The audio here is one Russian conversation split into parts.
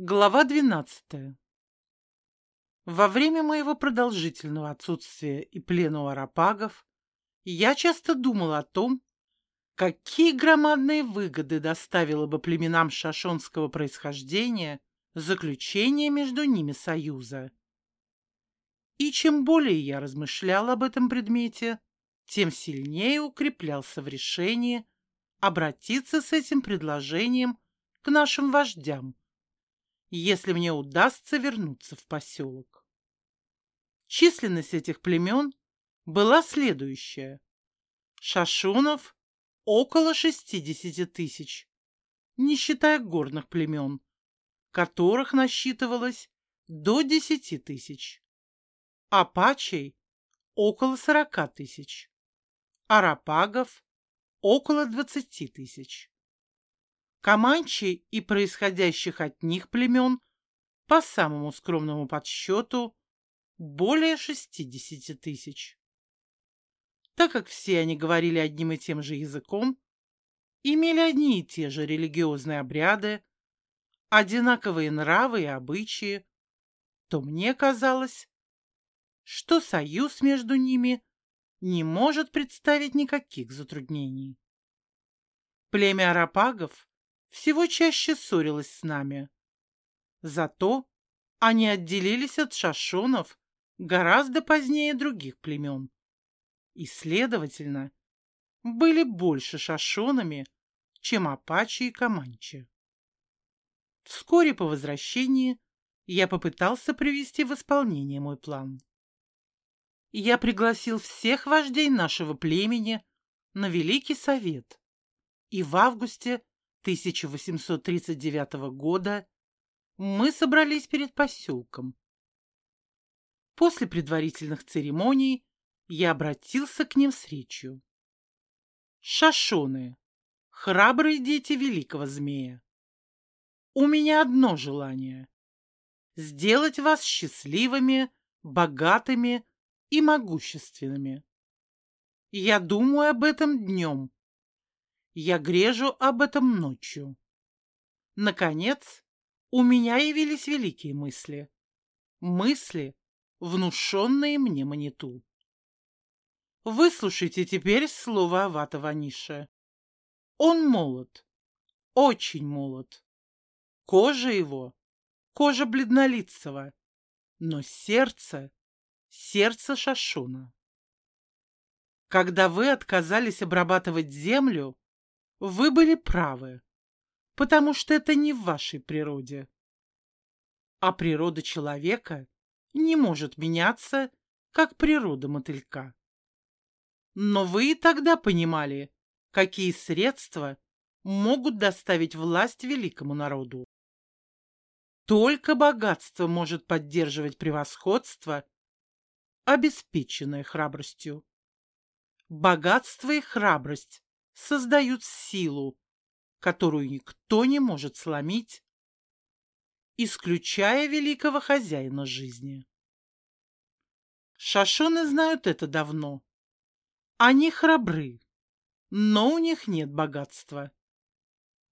Глава 12. Во время моего продолжительного отсутствия и плена у арапагов я часто думал о том, какие громадные выгоды доставило бы племенам шашонского происхождения заключение между ними союза. И чем более я размышлял об этом предмете, тем сильнее укреплялся в решении обратиться с этим предложением к нашим вождям, если мне удастся вернуться в поселок. Численность этих племен была следующая. Шашунов около 60 тысяч, не считая горных племен, которых насчитывалось до 10 тысяч. Апачей около 40 тысяч. Арапагов около 20 тысяч. Каманчи и происходящих от них племен, по самому скромному подсчету, более 60 тысяч. Так как все они говорили одним и тем же языком, имели одни и те же религиозные обряды, одинаковые нравы и обычаи, то мне казалось, что союз между ними не может представить никаких затруднений. Племя арапагов всего чаще ссорилась с нами. Зато они отделились от шашонов гораздо позднее других племен. И, следовательно, были больше шашонами, чем апачи и команчи. Вскоре по возвращении я попытался привести в исполнение мой план. Я пригласил всех вождей нашего племени на Великий Совет, и в августе 1839 года мы собрались перед поселком. После предварительных церемоний я обратился к ним с речью. Шашоны, храбрые дети великого змея, у меня одно желание — сделать вас счастливыми, богатыми и могущественными. Я думаю об этом днем, я грежу об этом ночью. Наконец, у меня явились великие мысли. Мысли, внушенные мне маниту. Выслушайте теперь слово Авата Ваниша. Он молод, очень молод. Кожа его — кожа бледнолицего, но сердце — сердце Шашуна. Когда вы отказались обрабатывать землю, вы были правы, потому что это не в вашей природе. А природа человека не может меняться, как природа мотылька. Но вы и тогда понимали, какие средства могут доставить власть великому народу. Только богатство может поддерживать превосходство, обеспеченное храбростью. Богатство и храбрость создают силу, которую никто не может сломить, исключая великого хозяина жизни. Шашоны знают это давно. Они храбры, но у них нет богатства.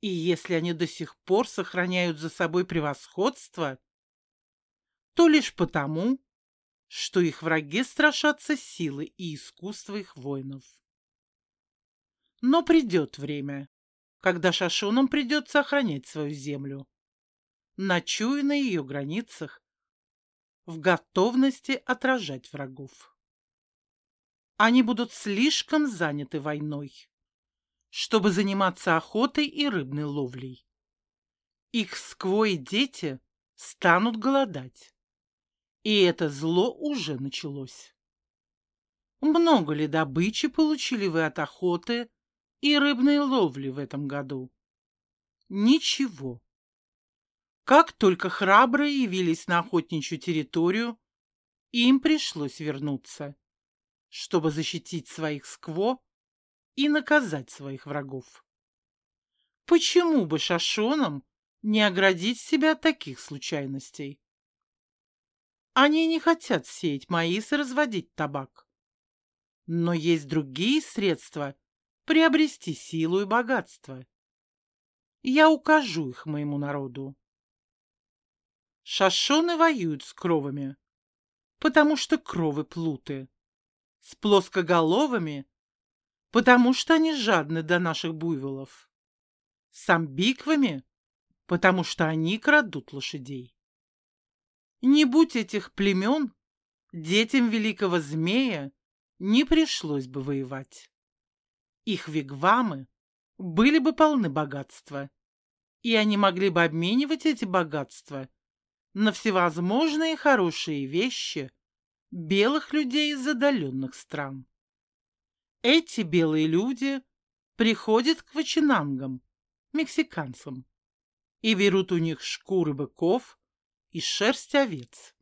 И если они до сих пор сохраняют за собой превосходство, то лишь потому, что их враги страшатся силы и искусства их воинов. Но придет время, когда шашунам придется охранять свою землю, ночуя на ее границах, в готовности отражать врагов. Они будут слишком заняты войной, чтобы заниматься охотой и рыбной ловлей. Их сквои дети станут голодать. И это зло уже началось. Много ли добычи получили вы от охоты и рыбной ловли в этом году? Ничего. Как только храбрые явились на охотничью территорию, им пришлось вернуться, чтобы защитить своих скво и наказать своих врагов. Почему бы шашонам не оградить себя от таких случайностей? Они не хотят сеять маис и разводить табак. Но есть другие средства приобрести силу и богатство. Я укажу их моему народу. Шашоны воюют с кровами, потому что кровы плуты. С плоскоголовыми, потому что они жадны до наших буйволов. С амбиквами, потому что они крадут лошадей. Не будь этих племен, детям великого змея не пришлось бы воевать. Их вигвамы были бы полны богатства, и они могли бы обменивать эти богатства на всевозможные хорошие вещи белых людей из отдаленных стран. Эти белые люди приходят к вачинангам, мексиканцам, и берут у них шкуры быков и шерсть овец.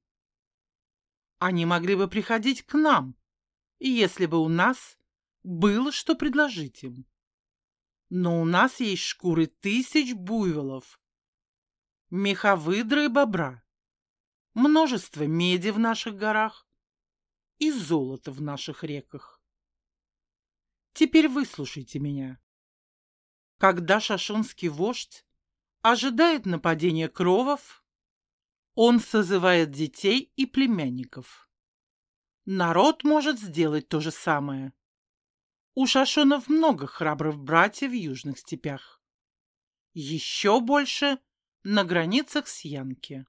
Они могли бы приходить к нам, если бы у нас было что предложить им. Но у нас есть шкуры тысяч буйволов, меха выдры и бобра, множество меди в наших горах и золота в наших реках. Теперь выслушайте меня. Когда шашонский вождь ожидает нападения кровов, он созывает детей и племянников. Народ может сделать то же самое. У шашонов много храбрых братьев в южных степях. Еще больше на границах с Янки.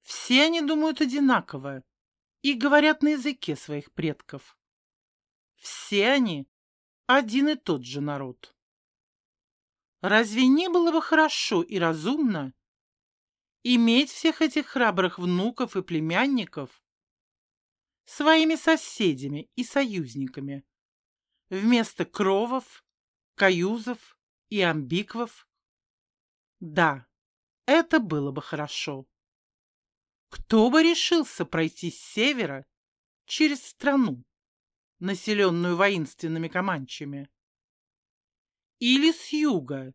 Все они думают одинаково и говорят на языке своих предков. Все они один и тот же народ. Разве не было бы хорошо и разумно иметь всех этих храбрых внуков и племянников своими соседями и союзниками вместо кровов, каюзов и амбиквов? Да, это было бы хорошо. Кто бы решился пройти с севера через страну, населенную воинственными команчами? Или с юга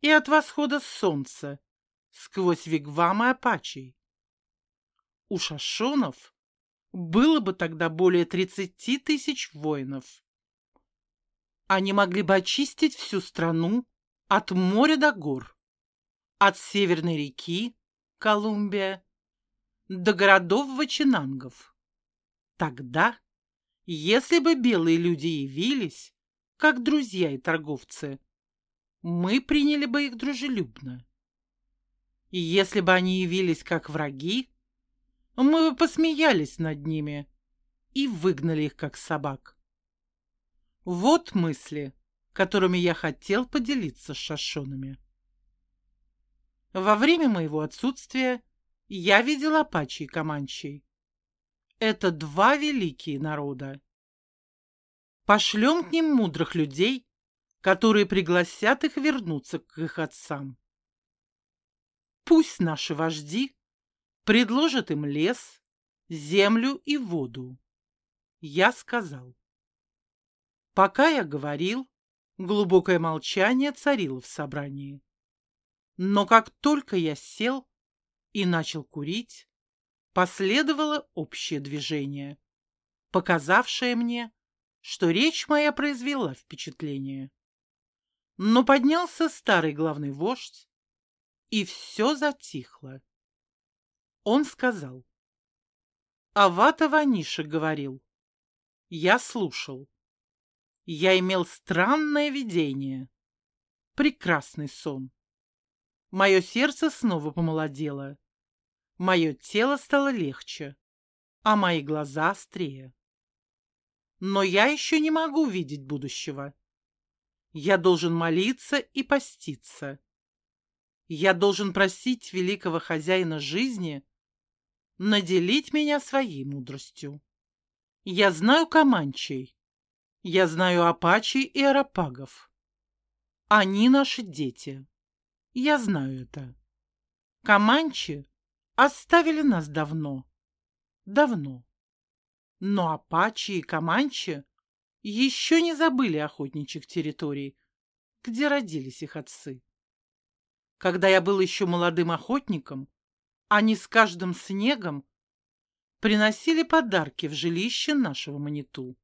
и от восхода солнца сквозь вигвамы апачей? У шашонов было бы тогда более тридцати тысяч воинов. Они могли бы очистить всю страну от моря до гор, от северной реки, Колумбия, до городов Вачинангов. Тогда, если бы белые люди явились, как друзья и торговцы, мы приняли бы их дружелюбно. И если бы они явились как враги, мы бы посмеялись над ними и выгнали их как собак. Вот мысли, которыми я хотел поделиться с шашонами. Во время моего отсутствия я видел апачи и команчей. Это два великие народа. Пошлем к ним мудрых людей, которые пригласят их вернуться к их отцам. Пусть наши вожди предложат им лес, землю и воду. Я сказал. Пока я говорил, глубокое молчание царило в собрании. Но как только я сел, и начал курить, последовало общее движение, показавшее мне, что речь моя произвела впечатление. Но поднялся старый главный вождь, и все затихло. Он сказал. Авата Ваниша говорил. Я слушал. Я имел странное видение. Прекрасный сон. Мое сердце снова помолодело. Мое тело стало легче, а мои глаза острее. Но я еще не могу видеть будущего. Я должен молиться и поститься. Я должен просить великого хозяина жизни наделить меня своей мудростью. Я знаю команчей, я знаю апачей и арапагов. Они наши дети. Я знаю это. Команчи оставили нас давно. Давно. Но апачи и команчи еще не забыли охотничьих территорий, где родились их отцы. Когда я был еще молодым охотником, они с каждым снегом приносили подарки в жилище нашего маниту.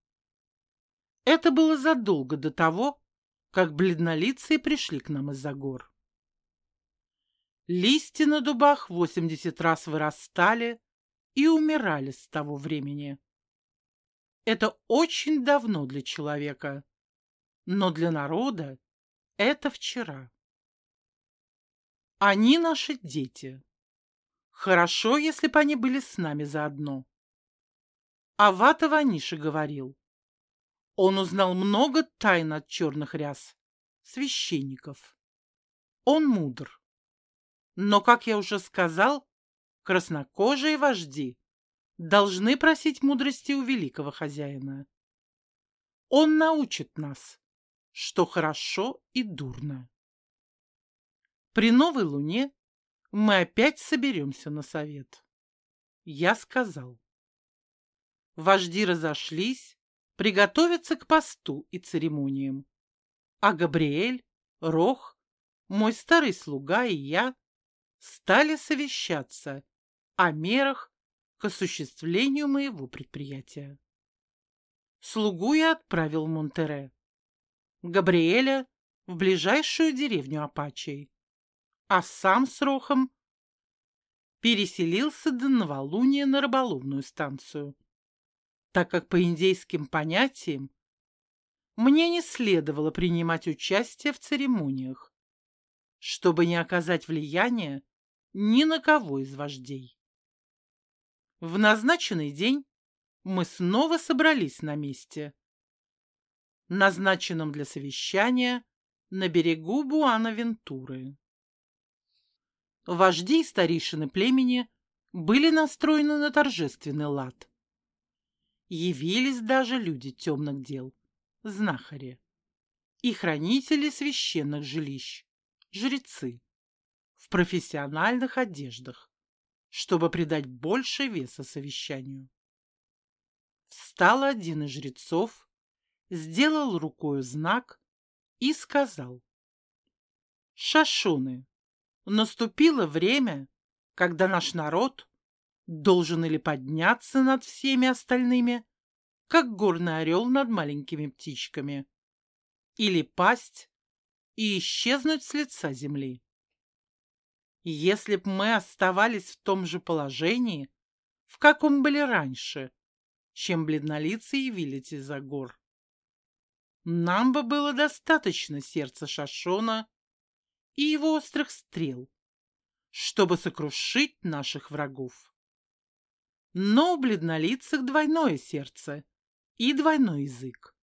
Это было задолго до того, как бледнолицые пришли к нам из-за гор. Листья на дубах восемьдесят раз вырастали и умирали с того времени. Это очень давно для человека, но для народа это вчера. Они наши дети. Хорошо, если бы они были с нами заодно. Авата Ваниша говорил. Он узнал много тайн от черных ряс, священников. Он мудр. Но, как я уже сказал, краснокожие вожди должны просить мудрости у великого хозяина. Он научит нас, что хорошо и дурно. При новой луне мы опять соберемся на совет. Я сказал. Вожди разошлись, приготовиться к посту и церемониям. А Габриэль, Рох, мой старый слуга и я стали совещаться о мерах к осуществлению моего предприятия. Слугу я отправил в Монтере, Габриэля в ближайшую деревню Апачей, а сам с Рохом переселился до новолуния на рыболовную станцию, так как по индейским понятиям мне не следовало принимать участие в церемониях, чтобы не оказать влияния ни на кого из вождей. В назначенный день мы снова собрались на месте, назначенном для совещания на берегу Буана-Вентуры. Вожди и старейшины племени были настроены на торжественный лад. Явились даже люди темных дел, знахари и хранители священных жилищ, жрецы, в профессиональных одеждах, чтобы придать больше веса совещанию. Встал один из жрецов, сделал рукою знак и сказал. Шашуны, наступило время, когда наш народ должен или подняться над всеми остальными, как горный орел над маленькими птичками, или пасть и исчезнуть с лица земли. Если б мы оставались в том же положении, в каком были раньше, чем бледнолицые явились из-за гор. Нам бы было достаточно сердца Шашона и его острых стрел, чтобы сокрушить наших врагов. Но у бледнолицых двойное сердце и двойной язык.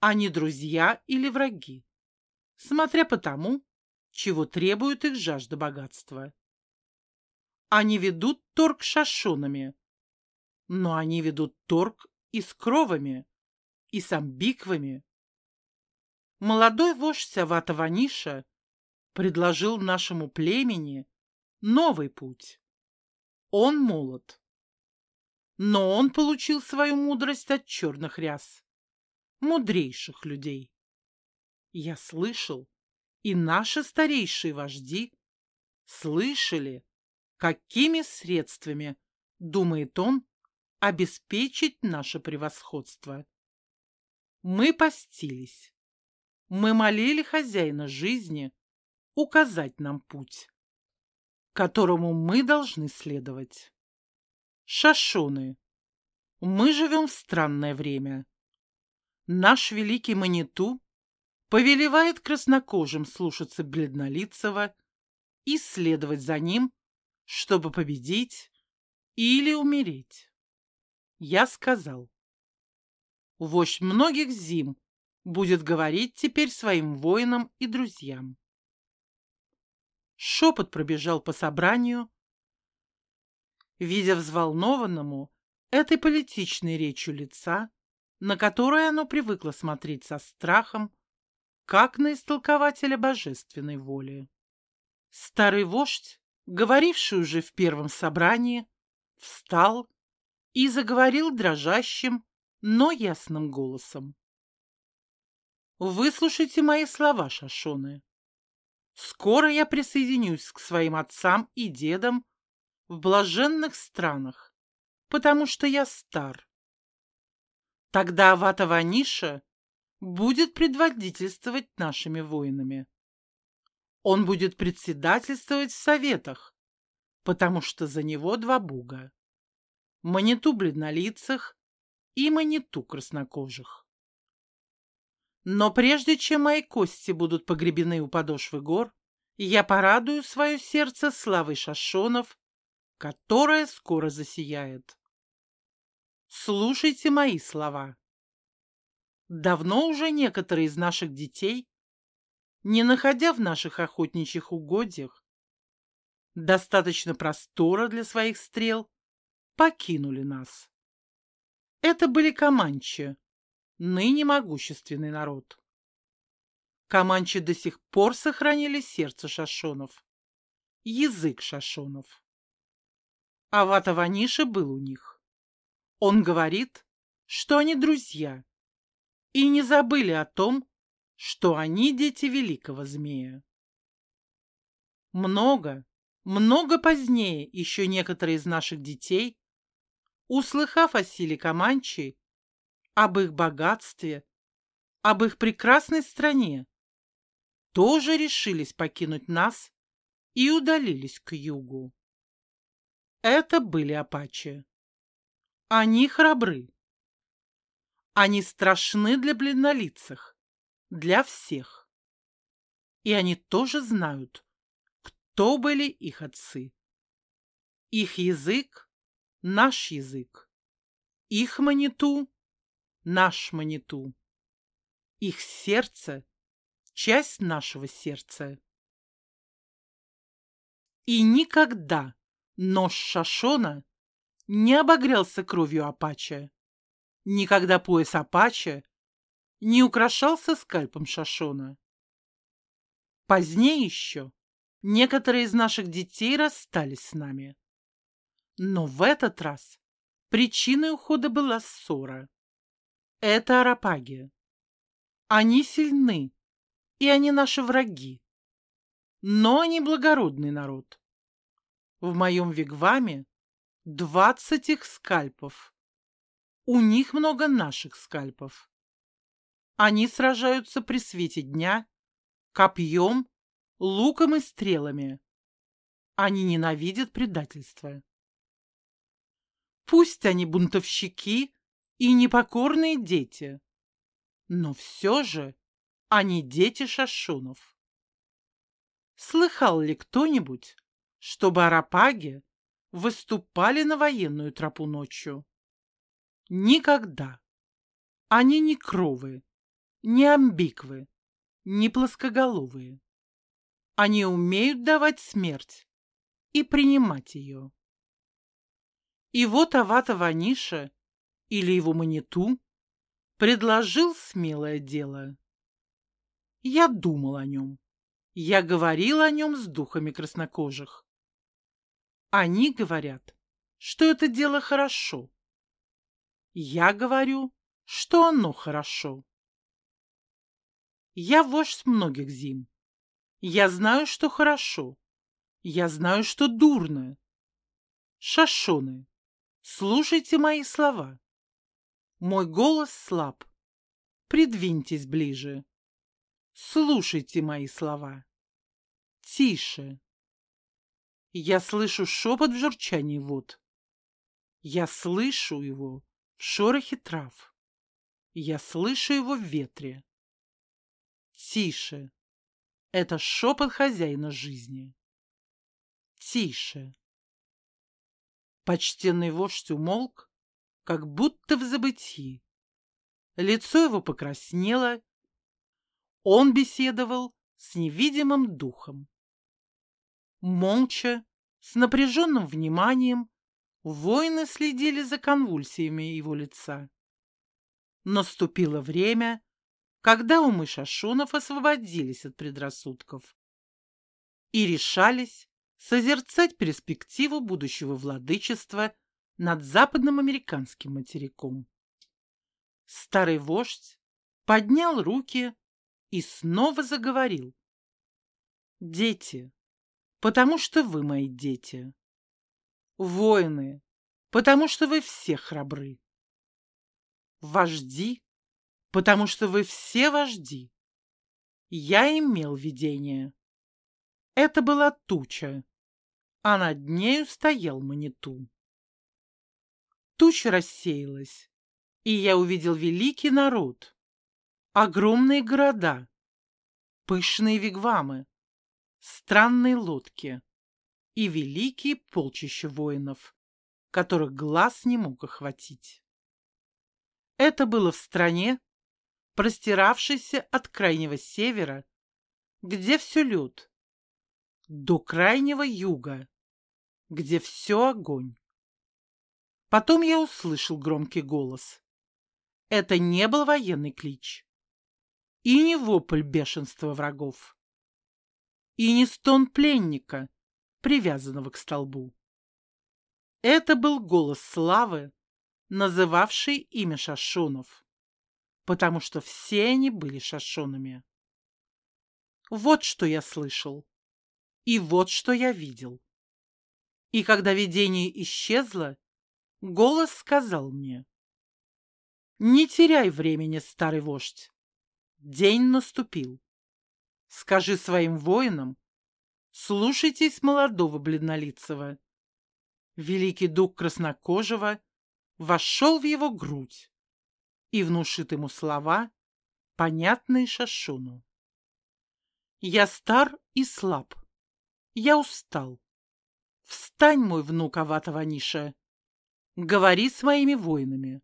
Они друзья или враги, смотря по тому, чего требует их жажда богатства. Они ведут торг шашонами, но они ведут торг и с кровами, и с амбиквами. Молодой вождь Савата Ваниша предложил нашему племени новый путь. Он молод. Но он получил свою мудрость от черных ряс, мудрейших людей. Я слышал, и наши старейшие вожди слышали, какими средствами, думает он, обеспечить наше превосходство. Мы постились. Мы молили хозяина жизни указать нам путь, которому мы должны следовать. Шашоны. Мы живем в странное время. Наш великий Маниту повелевает краснокожим слушаться бледнолицего и следовать за ним, чтобы победить или умереть. Я сказал, вождь многих зим будет говорить теперь своим воинам и друзьям. Шепот пробежал по собранию, видя взволнованному этой политичной речью лица, на которое оно привыкло смотреть со страхом, как на истолкователя божественной воли. Старый вождь, говоривший уже в первом собрании, встал и заговорил дрожащим, но ясным голосом. «Выслушайте мои слова, Шашоны. Скоро я присоединюсь к своим отцам и дедам в блаженных странах, потому что я стар. Тогда Авата Ваниша будет предводительствовать нашими воинами. Он будет председательствовать в советах, потому что за него два буга. Маниту бледнолицых и маниту краснокожих. Но прежде чем мои кости будут погребены у подошвы гор, я порадую свое сердце славой шашонов, которая скоро засияет. Слушайте мои слова. Давно уже некоторые из наших детей, не находя в наших охотничьих угодьях достаточно простора для своих стрел, покинули нас. Это были команчи, ныне могущественный народ. Команчи до сих пор сохранили сердце шашонов, язык шашонов. Авата Ваниша был у них. Он говорит, что они друзья, и не забыли о том, что они дети великого змея. Много, много позднее еще некоторые из наших детей, услыхав о силе Каманчи, об их богатстве, об их прекрасной стране, тоже решились покинуть нас и удалились к югу. Это были апачи. Они храбры. Они страшны для бледнолицых, для всех. И они тоже знают, кто были их отцы. Их язык — наш язык. Их маниту — наш маниту. Их сердце — часть нашего сердца. И никогда Нож Шашона не обогрелся кровью Апача. Никогда пояс Апача не украшался скальпом Шашона. Позднее еще некоторые из наших детей расстались с нами. Но в этот раз причиной ухода была ссора. Это Арапаги. Они сильны, и они наши враги. Но они благородный народ. В моем вигваме двадцать их скальпов. У них много наших скальпов. Они сражаются при свете дня, копьем, луком и стрелами. Они ненавидят предательство. Пусть они бунтовщики и непокорные дети, но все же они дети шашунов. Слыхал ли кто-нибудь чтобы арапаги выступали на военную тропу ночью. Никогда. Они не кровы, не амбиквы, не плоскоголовые. Они умеют давать смерть и принимать ее. И вот Авата Ваниша или его маниту предложил смелое дело. Я думал о нем. Я говорил о нем с духами краснокожих. Они говорят, что это дело хорошо. Я говорю, что оно хорошо. Я вождь многих зим. Я знаю, что хорошо. Я знаю, что дурно. Шашоны, слушайте мои слова. Мой голос слаб. Придвиньтесь ближе. Слушайте мои слова. Тише. Я слышу шепот в журчании вод. Я слышу его в шорохе трав. Я слышу его в ветре. Тише. Это шепот хозяина жизни. Тише. Почтенный вождь умолк, как будто в забытии. Лицо его покраснело. Он беседовал с невидимым духом. Молча, с напряженным вниманием, воины следили за конвульсиями его лица. Наступило время, когда умы шашунов освободились от предрассудков и решались созерцать перспективу будущего владычества над западным американским материком. Старый вождь поднял руки и снова заговорил. «Дети, потому что вы мои дети. Воины, потому что вы все храбры. Вожди, потому что вы все вожди. Я имел видение. Это была туча, а над нею стоял Маниту. Туча рассеялась, и я увидел великий народ, огромные города, пышные вигвамы, странные лодки и великие полчища воинов, которых глаз не мог охватить. Это было в стране, простиравшейся от крайнего севера, где все лед, до крайнего юга, где все огонь. Потом я услышал громкий голос. Это не был военный клич. И не вопль бешенства врагов. И не стон пленника, привязанного к столбу. Это был голос славы, называвший имя Шашонов, потому что все они были Шашонами. Вот что я слышал, и вот что я видел. И когда видение исчезло, Голос сказал мне. Не теряй времени, старый вождь. День наступил. Скажи своим воинам, слушайтесь молодого бледнолицего. Великий дух краснокожего вошел в его грудь и внушит ему слова, понятные Шашуну. Я стар и слаб. Я устал. Встань, мой внук Аватаваниша, Говори с моими воинами.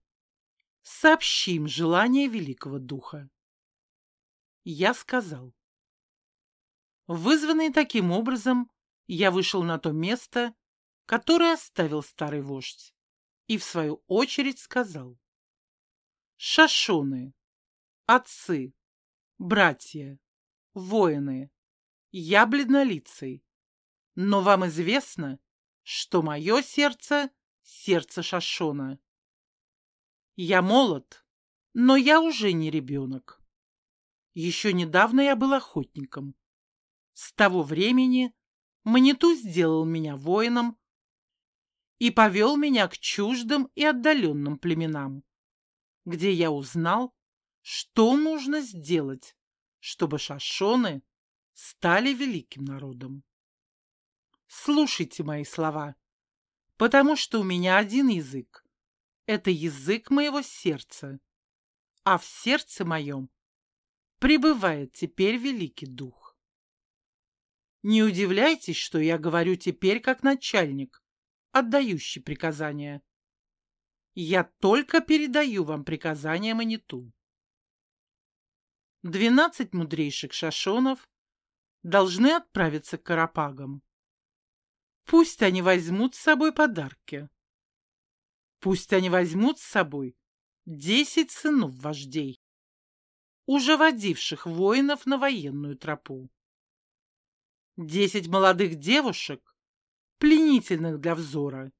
Сообщи им желание великого духа. Я сказал. Вызванный таким образом, я вышел на то место, которое оставил старый вождь, и в свою очередь сказал. Шашоны, отцы, братья, воины, я бледнолицый, но вам известно, что мое сердце сердце Шашона. Я молод, но я уже не ребенок. Еще недавно я был охотником. С того времени Маниту сделал меня воином и повел меня к чуждым и отдаленным племенам, где я узнал, что нужно сделать, чтобы шашоны стали великим народом. Слушайте мои слова потому что у меня один язык. Это язык моего сердца. А в сердце моем пребывает теперь Великий Дух. Не удивляйтесь, что я говорю теперь как начальник, отдающий приказания. Я только передаю вам приказания Маниту. Двенадцать мудрейших шашонов должны отправиться к Карапагам. Пусть они возьмут с собой подарки. Пусть они возьмут с собой десять сынов вождей, уже водивших воинов на военную тропу. Десять молодых девушек, пленительных для взора,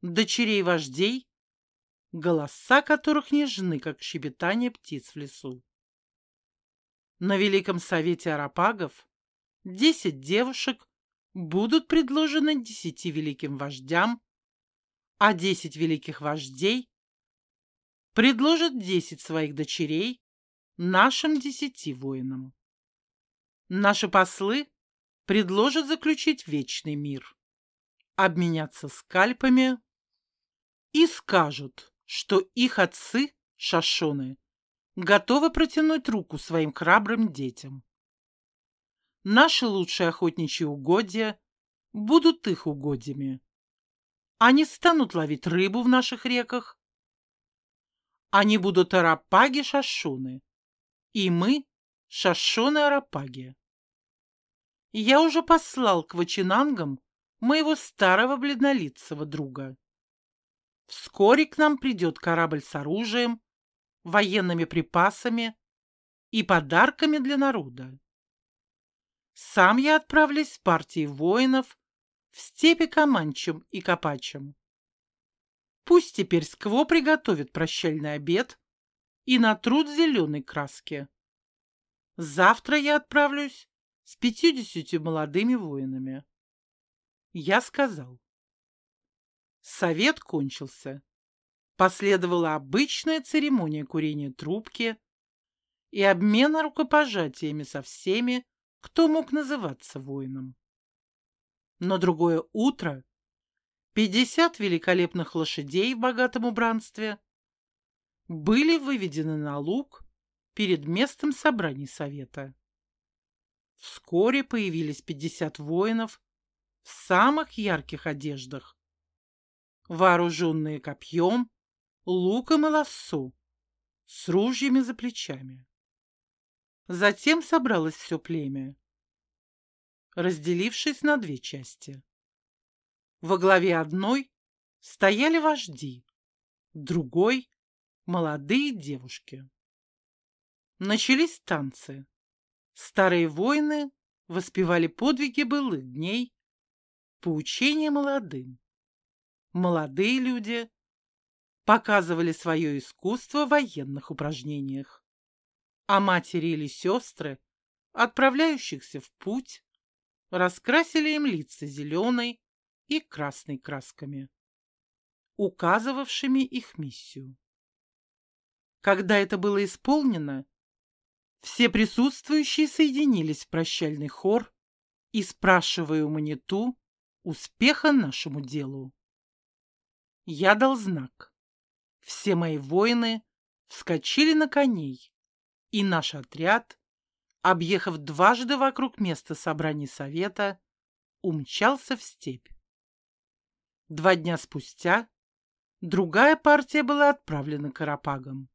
дочерей вождей, голоса которых нежны, как щебетание птиц в лесу. На Великом Совете Арапагов десять девушек будут предложены десяти великим вождям, а десять великих вождей предложат десять своих дочерей нашим десяти воинам. Наши послы предложат заключить вечный мир, обменяться скальпами и скажут, что их отцы, шашоны, готовы протянуть руку своим храбрым детям. Наши лучшие охотничьи угодья будут их угодьями. Они станут ловить рыбу в наших реках. Они будут арапаги-шашуны. И мы — шашуны-арапаги. Я уже послал к вачинангам моего старого бледнолицего друга. Вскоре к нам придет корабль с оружием, военными припасами и подарками для народа. Сам я отправлюсь с партией воинов в степи Каманчем и Капачем. Пусть теперь Скво приготовит прощальный обед и натрут зеленой краски. Завтра я отправлюсь с пятьюдесятью молодыми воинами. Я сказал. Совет кончился. Последовала обычная церемония курения трубки и обмена рукопожатиями со всеми, кто мог называться воином. На другое утро пятьдесят великолепных лошадей в богатом убранстве были выведены на луг перед местом собраний совета. Вскоре появились пятьдесят воинов в самых ярких одеждах, вооруженные копьем, луком и лассо, с ружьями за плечами. Затем собралось все племя, разделившись на две части. Во главе одной стояли вожди, другой — молодые девушки. Начались танцы. Старые воины воспевали подвиги былых дней, поучения молодым. Молодые люди показывали свое искусство в военных упражнениях. А матери или сестры, отправляющихся в путь, раскрасили им лица зеленой и красной красками, указывавшими их миссию. Когда это было исполнено, все присутствующие соединились в прощальный хор и спрашивая у Маниту успеха нашему делу. Я дал знак. Все мои воины вскочили на коней, и наш отряд, объехав дважды вокруг места собраний совета, умчался в степь. Два дня спустя другая партия была отправлена к Карапагам.